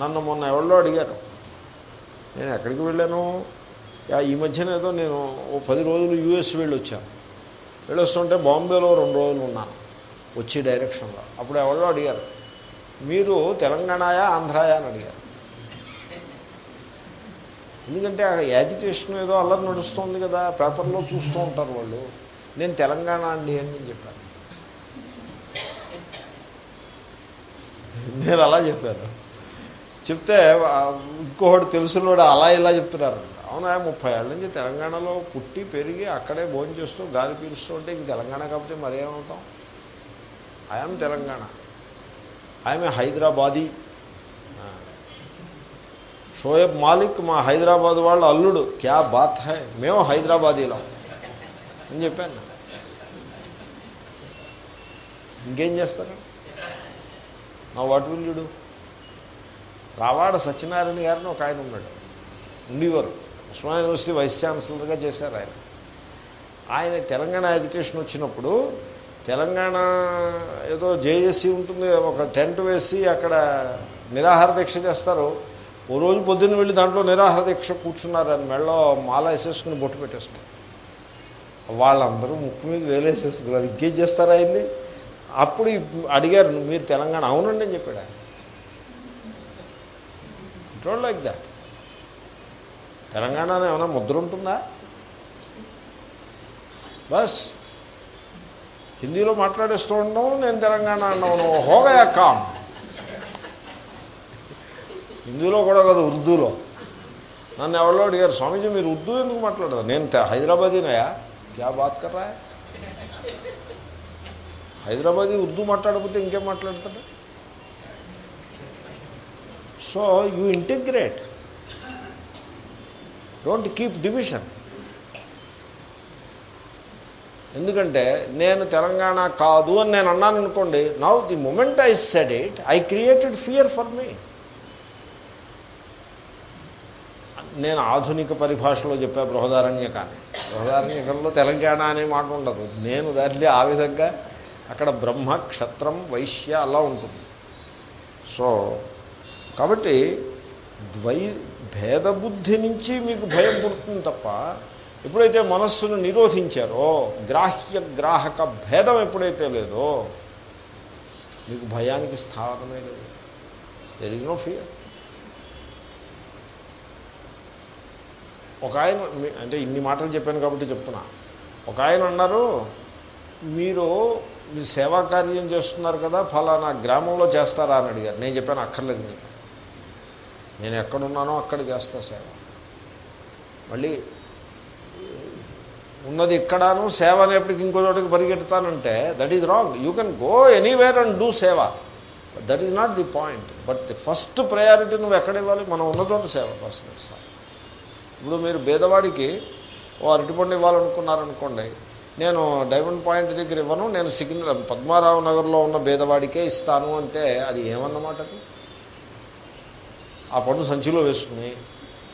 నన్ను మొన్న ఎవరో అడిగారు. నేను ఎక్కడికి వెళ్ళాను? ఈ మధ్యన ఏదో నేను ఓ పది రోజులు యూఎస్ వెళ్ళి వచ్చాను వెళ్ళొస్తుంటే బాంబేలో రెండు రోజులు ఉన్నాను వచ్చే డైరెక్షన్లో. అప్పుడు ఎవరో అడిగారు మీరు తెలంగాణయా ఆంధ్రాయా అని అడిగారు. ఎందుకంటే అక్కడ యాజిటేషన్ ఏదో అల్లరి నడుస్తుంది కదా పేపర్లో చూస్తూ ఉంటారు వాళ్ళు. నేను తెలంగాణ అండి అని నేను చెప్పాను. నేను అలా చెప్పాను. చెప్తే ఇంకొకటి తెలుసులోడు అలా ఇలా చెప్తున్నారు. అవునా ముప్పై ఏళ్ళ నుంచి తెలంగాణలో పుట్టి పెరిగి అక్కడే భోజనం చేస్తూ గాలి పీలుస్తూ ఉంటే ఇంక తెలంగాణ కాకపోతే మరేమవుతాం ఐఎమ్ తెలంగాణ. ఐఎమ్ హైదరాబాదీ. షోయబ్ మాలిక్ మా హైదరాబాద్ వాళ్ళ అల్లుడు. క్యా బాత్ హై? మేము హైదరాబాదీలో. అని చెప్పాను. ఇంకేం చేస్తారు? నా వాటి రావాడ సత్యనారాయణ గారిని ఒక ఆయన ఉన్నాడు. ఉండేవారు. ఉస్మాన్ యూనివర్సిటీ వైస్ ఛాన్సలర్గా చేశారు ఆయన. ఆయన తెలంగాణ ఎడ్యుకేషన్ వచ్చినప్పుడు తెలంగాణ ఏదో జేఏసీ ఉంటుంది ఒక టెంట్ వేసి అక్కడ నిరాహార దీక్ష చేస్తారు. ఓ రోజు పొద్దున్న వెళ్ళి దాంట్లో నిరాహార దీక్ష కూర్చున్నారు అని మెళ్ళో మాల వేసేసుకుని బొట్టు పెట్టేసుకున్నారు. వాళ్ళందరూ ముక్కు మీద వేలేసేసుకున్నారు. ఇంకేం చేస్తారా ఆయన్ని? అప్పుడు అడిగారు మీరు తెలంగాణ అవునండి అని చెప్పాడు ఆయన. డోంట్ లైక్ దాట్ తెలంగాణలో ఏమైనా ముద్ర ఉంటుందా? బస్. హిందీలో మాట్లాడేస్తూ ఉండడం నేను తెలంగాణ అన్నాను హోగయా కామ్. హిందీలో కూడా కదా ఉర్దూలో. నన్ను ఎవరో అడిగారు స్వామీజీ మీరు ఉర్దూ ఎందుకు మాట్లాడదు నేను హైదరాబాదీనయా క్యా బాత్ కర్రా హైదరాబాదీ ఉర్దూ మాట్లాడకపోతే ఇంకేం మాట్లాడతాడు? So you integrate. Don't keep division ఎందుకంటే నేను తెలంగాణ కాదు అని నేను అన్నాను అనుకోండి now the moment I said it I created fear for me నేను ఆధునిక పరిభాషలో చెప్పా బృహదారణ్యకాన్ని బృహదారణ్యకంలో తెలంగాణ అనే మాట ఉండదు. నేను దాన్ని ఆ విధంగా అక్కడ బ్రహ్మ క్షత్రం వైశ్య అలా ఉంటుంది. సో కాబట్టి ద్వై భేదబుద్ధి నుంచి మీకు భయం పుడుతుంది తప్ప ఎప్పుడైతే మనస్సును నిరోధించారో గ్రాహ్య గ్రాహక భేదం ఎప్పుడైతే లేదో మీకు భయానికి స్థానమే లేదు. దెర్ ఇస్ నో ఫియర్ ఒక ఆయన అంటే ఇన్ని మాటలు చెప్పాను కాబట్టి చెప్తున్నా. ఒక ఆయన అన్నారు మీరు మీరు సేవా కార్యం చేస్తున్నారు కదా ఫలానా గ్రామంలో చేస్తారా? అని అడిగారు. నేను చెప్పాను అక్కర్లేదు మీకు. నేను ఎక్కడున్నానో అక్కడ చేస్తా సేవ. మళ్ళీ ఉన్నది ఇక్కడను సేవ అనేప్పటికి ఇంకో చోటికి పరిగెడతానంటే that is wrong you can go anywhere and do సేవ. That is not the point but the first priority నువ్వు ఎక్కడ ఇవ్వాలి? మనం ఉన్న చోట సేవ ఫస్ట్ ఇప్పుడు మీరు పేదవాడికి ఓ అరటిపండు ఇవ్వాలనుకున్నారనుకోండి నేను డైమండ్ పాయింట్ దగ్గర ఇవ్వను నేను సికింద్ర పద్మారావు నగర్లో ఉన్న పేదవాడికే ఇస్తాను అంటే అది ఏమన్నమాట అది? ఆ పండు సంచిలో వేసుకుని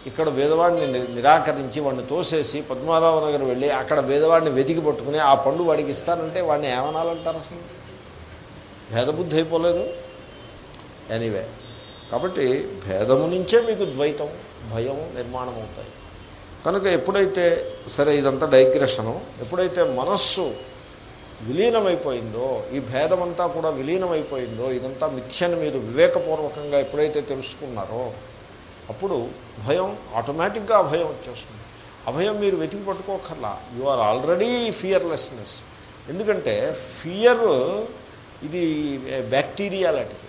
ఇక్కడ భేదవాడిని నిరాకరించి వాడిని తోసేసి పద్మారావు నగర్ వెళ్ళి అక్కడ వేదవాడిని వెతికి పట్టుకుని ఆ పండు వాడికి ఇస్తానంటే వాడిని ఏమనాలంటారు అసలు? భేదబుద్ధి అయిపోలేదు? ఎనీవే. కాబట్టి భేదము నుంచే మీకు ద్వైతం భయం నిర్మాణం అవుతాయి. కనుక ఎప్పుడైతే సరే ఇదంతా డైగ్రెషను ఎప్పుడైతే మనస్సు విలీనమైపోయిందో ఈ భేదమంతా కూడా విలీనమైపోయిందో ఇదంతా మిథ్యను మీరు వివేకపూర్వకంగా ఎప్పుడైతే తెలుసుకున్నారో అప్పుడు భయం ఆటోమేటిక్గా అభయం వచ్చేస్తుంది. అభయం మీరు వెతికి పట్టుకోకర్లా. యు ఆర్ ఆల్రెడీ ఫియర్లెస్నెస్ ఎందుకంటే ఫియర్ ఇది బ్యాక్టీరియా లాంటిది.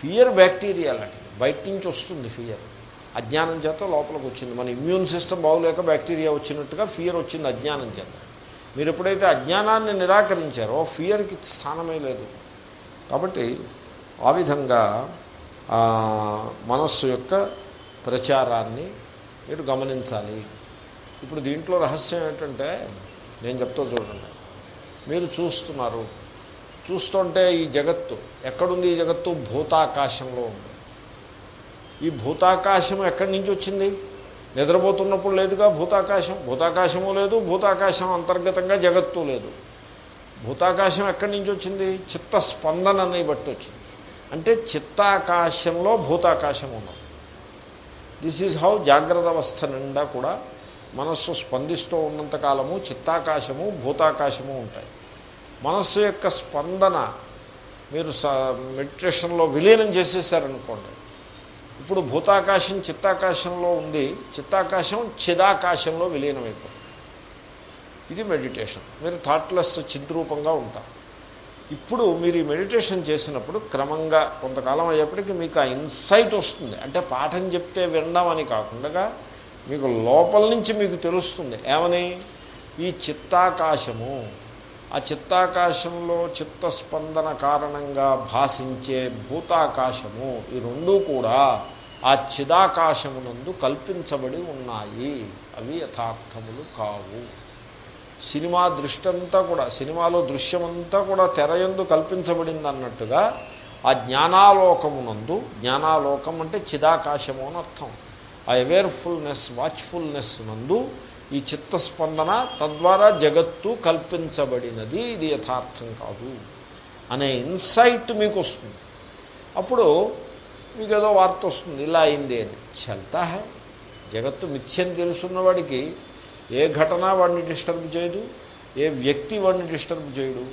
ఫియర్ బ్యాక్టీరియా లాంటిది. బయట నుంచి వస్తుంది ఫియర్ అజ్ఞానం చేత లోపలికి వచ్చింది. మన ఇమ్యూన్ సిస్టమ్ బాగులేక బ్యాక్టీరియా వచ్చినట్టుగా ఫియర్ వచ్చింది అజ్ఞానం చేత. మీరు ఎప్పుడైతే అజ్ఞానాన్ని నిరాకరించారో ఫియర్కి స్థానమే లేదు. కాబట్టి ఆ విధంగా మనస్సు యొక్క ప్రచారాన్ని మీరు గమనించాలి. ఇప్పుడు దీంట్లో రహస్యం ఏంటంటే నేను చెప్తా చూడండి. మీరు చూస్తున్నారు. చూస్తుంటే ఈ జగత్తు ఎక్కడుంది ఈ జగత్తు? భూతాకాశంలో ఉంది. ఈ భూతాకాశం ఎక్కడి నుంచి వచ్చింది? నిద్రపోతున్నప్పుడు లేదుగా భూతాకాశం. భూతాకాశము లేదు భూతాకాశం అంతర్గతంగా జగత్తు లేదు. భూతాకాశం ఎక్కడి నుంచి వచ్చింది? చిత్త స్పందనని బట్టి వచ్చింది. అంటే చిత్తాకాశంలో భూతాకాశం ఉన్నది. దిస్ ఈజ్ హౌ జాగ్రత్త అవస్థ నిండా కూడా మనస్సు స్పందిస్తూ ఉన్నంతకాలము చిత్తాకాశము భూతాకాశము ఉంటాయి. మనస్సు యొక్క స్పందన మీరు మెడిటేషన్లో విలీనం చేసేసారనుకోండి ఇప్పుడు భూతాకాశం చిత్తాకాశంలో ఉంది. చిత్తాకాశం చిదాకాశంలో విలీనమైపోతుంది. ఇది మెడిటేషన్. మీరు థాట్లెస్ చిద్రూపంగా ఉంటారు. ఇప్పుడు మీరు ఈ మెడిటేషన్ చేసినప్పుడు క్రమంగా కొంతకాలం అయ్యేప్పటికీ మీకు ఆ ఇన్సైట్ వస్తుంది. అంటే పాఠం చెప్తే వినడం కాకుండా మీకు లోపల నుంచి మీకు తెలుస్తుంది. ఏమని? ఈ చిత్తాకాశము ఆ చిత్తాకాశంలో చిత్తస్పందన కారణంగా భాషించే భూతాకాశము ఈ రెండూ కూడా ఆ చిదాకాశమునందు కల్పించబడి ఉన్నాయి. అవి యథార్థములు కావు. సినిమా దృష్టంతా కూడా సినిమాలో దృశ్యమంతా కూడా తెరయందు కల్పించబడింది అన్నట్టుగా ఆ జ్ఞానాలోకమునందు జ్ఞానాలోకం అంటే చిదాకాశము అని అర్థం. ఆ అవేర్ఫుల్నెస్ వాచ్ఫుల్నెస్ నందు ఈ చిత్తస్పందన తద్వారా జగత్తు కల్పించబడినది. ఇది యథార్థం కాదు అనే ఇన్సైట్ మీకు వస్తుంది అప్పుడు మీకు ఏదో వార్త వస్తుంది. ఇలా అయింది అని. చల్తా హే. జగత్తు మిథ్యని తెలుసున్నవాడికి ఏ ఘటన వాడిని డిస్టర్బ్ చేయదు. ఏ వ్యక్తి వాడిని డిస్టర్బ్ చేయడు.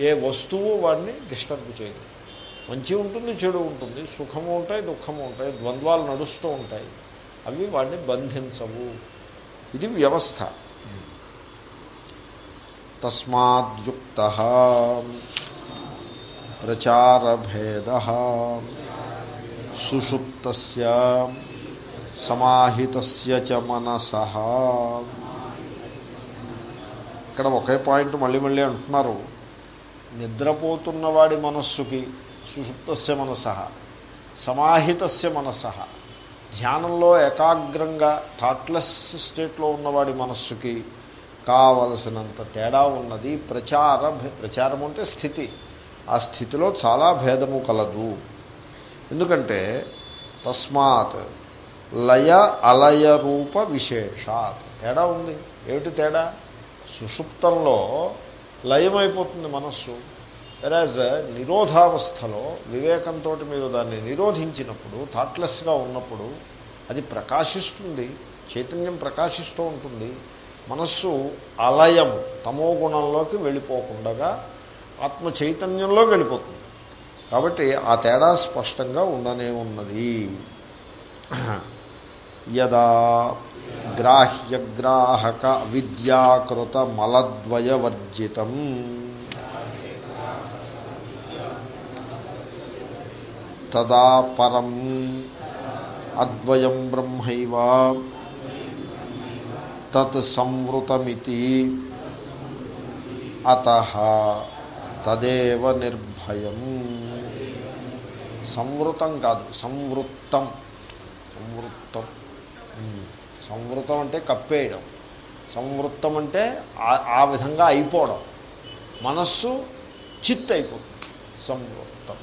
ఏ వస్తువు వాడిని డిస్టర్బ్ చేయదు. మంచి ఉంటుంది చెడు ఉంటుంది. సుఖము ఉంటాయి దుఃఖము ఉంటాయి ద్వంద్వాలు నడుస్తూ ఉంటాయి. అవి వాడిని బంధించవు. ఇది వ్యవస్థ. తస్మాద్యుక్త ప్రచారభేద సుషుప్త సమాహిత మనస. ఇక్కడ ఒకే పాయింట్ మళ్ళీ మళ్ళీ అంటున్నారు. నిద్రపోతున్నవాడి మనస్సుకి సుషుప్తస్య మనస సమాహితస్య మనస. ధ్యానంలో ఏకాగ్రంగా థాట్లెస్ స్టేట్లో ఉన్నవాడి మనస్సుకి కావలసినంత తేడా ఉన్నది ప్రచార ప్రచారం అంటే స్థితి. ఆ స్థితిలో చాలా భేదము కలదు. ఎందుకంటే తస్మాత్ లయ అలయ రూప విశేషాత్. తేడా ఉంది. ఏమిటి తేడా? సుషుప్తంలో లయమైపోతుంది మనస్సు. వెరాజ్ నిరోధావస్థలో వివేకంతో మీరు దాన్ని నిరోధించినప్పుడు థాట్లెస్గా ఉన్నప్పుడు అది ప్రకాశిస్తుంది చైతన్యం ప్రకాశిస్తూ ఉంటుంది. మనస్సు అలయం తమో గుణంలోకి వెళ్ళిపోకుండా ఆత్మ చైతన్యంలో వెళ్ళిపోతుంది. కాబట్టి ఆ తేడా స్పష్టంగా ఉండనే ఉన్నది. యదా గ్రాహ్యగ్రాహక విద్యాకృత మలద్వయవర్జితం. తదా పరం అద్వయం బ్రహ్మైవ తత్ సంవృతమితి అత తదేవ నిర్భయం. సంవృతం కాదు సంవృత్తం. సంవృత్తం. సంవృతం అంటే కప్పేయడం. సంవృత్తం అంటే ఆ విధంగా అయిపోవడం. మనస్సు చిత్ అయిపోతుంది సంవృత్తం.